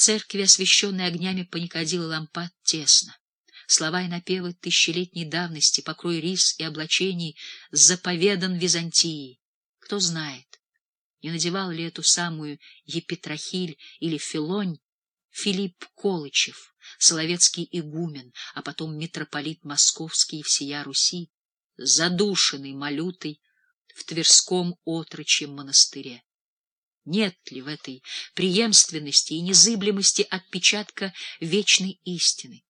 церкви, освещенной огнями паникадила лампад, тесно. Слова и напевы тысячелетней давности, покрой рис и облачений, заповедан Византии. Кто знает, не надевал ли эту самую епитрахиль или филонь Филипп Колычев, соловецкий игумен, а потом митрополит московский и всея Руси, задушенный малютой в Тверском отрочьем монастыре. Нет ли в этой преемственности и незыблемости отпечатка вечной истины?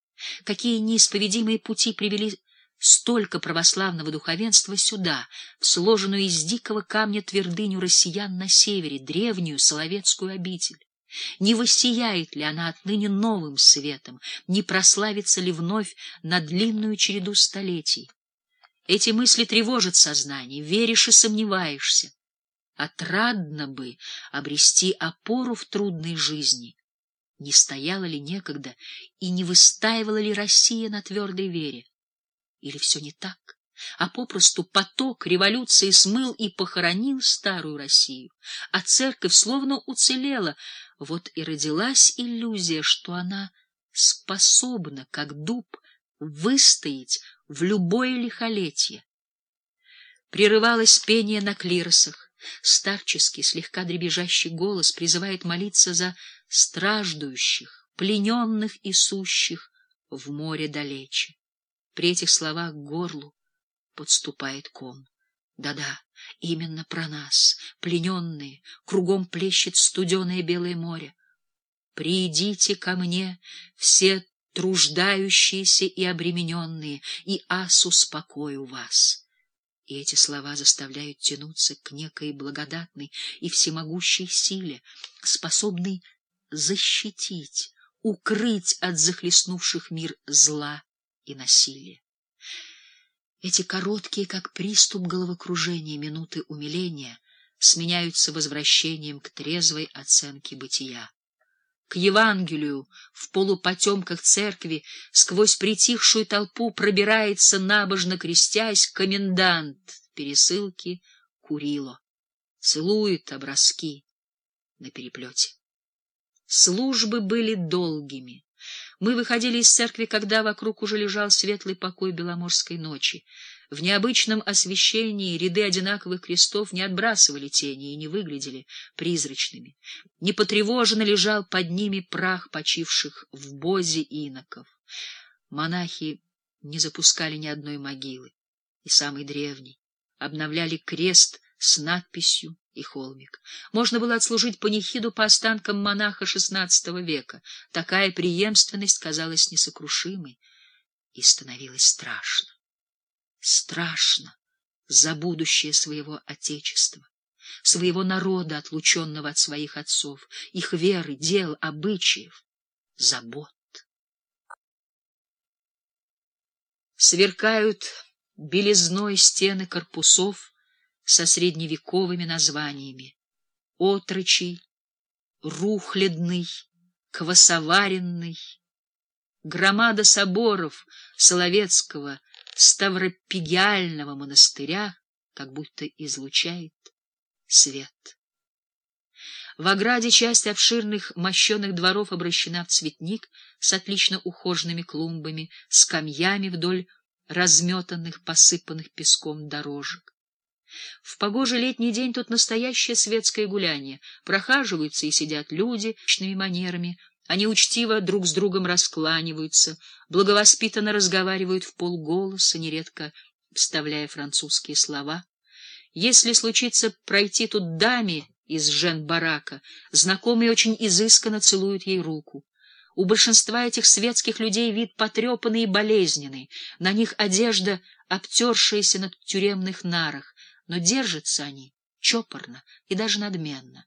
Какие неисповедимые пути привели столько православного духовенства сюда, в сложенную из дикого камня твердыню россиян на севере, древнюю Соловецкую обитель? Не воссияет ли она отныне новым светом, не прославится ли вновь на длинную череду столетий? Эти мысли тревожат сознание, веришь и сомневаешься. Отрадно бы обрести опору в трудной жизни. Не стояла ли некогда и не выстаивала ли Россия на твердой вере? Или все не так? а попросту поток революции смыл и похоронил старую Россию, а церковь словно уцелела. Вот и родилась иллюзия, что она способна, как дуб, выстоять в любое лихолетие. Прерывалось пение на клиросах, старческий, слегка дребезжащий голос призывает молиться за страждущих, плененных и сущих в море далече. При этих словах к горлу подступает ком. Да-да, именно про нас, плененные, кругом плещет студеное белое море. Придите ко мне, все труждающиеся и обремененные, и ас успокою вас. И эти слова заставляют тянуться к некой благодатной и всемогущей силе, способной защитить, укрыть от захлестнувших мир зла и насилия. Эти короткие, как приступ головокружения, минуты умиления сменяются возвращением к трезвой оценке бытия. К Евангелию в полупотемках церкви сквозь притихшую толпу пробирается, набожно крестясь, комендант пересылки Курило. Целует образки на переплете. Службы были долгими. Мы выходили из церкви, когда вокруг уже лежал светлый покой беломорской ночи. В необычном освещении ряды одинаковых крестов не отбрасывали тени и не выглядели призрачными. Непотревоженно лежал под ними прах почивших в бозе иноков. Монахи не запускали ни одной могилы, и самый древний обновляли крест с надписью и холмик. Можно было отслужить панихиду по останкам монаха XVI века. Такая преемственность казалась несокрушимой и становилось страшно. Страшно за будущее своего Отечества, своего народа, отлученного от своих отцов, их веры, дел, обычаев, забот. Сверкают белизной стены корпусов, со средневековыми названиями — отрочий, рухлядный, квасоваренный, громада соборов Соловецкого Ставропигиального монастыря как будто излучает свет. В ограде часть обширных мощеных дворов обращена в цветник с отлично ухоженными клумбами, скамьями вдоль разметанных, посыпанных песком дорожек. В погожий летний день тут настоящее светское гуляние. Прохаживаются и сидят люди с манерами. Они учтиво друг с другом раскланиваются, благовоспитанно разговаривают в полголоса, нередко вставляя французские слова. Если случится пройти тут даме из жен-барака, знакомые очень изысканно целуют ей руку. У большинства этих светских людей вид потрепанный и болезненный, на них одежда, обтершаяся на тюремных нарах, но держатся они чопорно и даже надменно.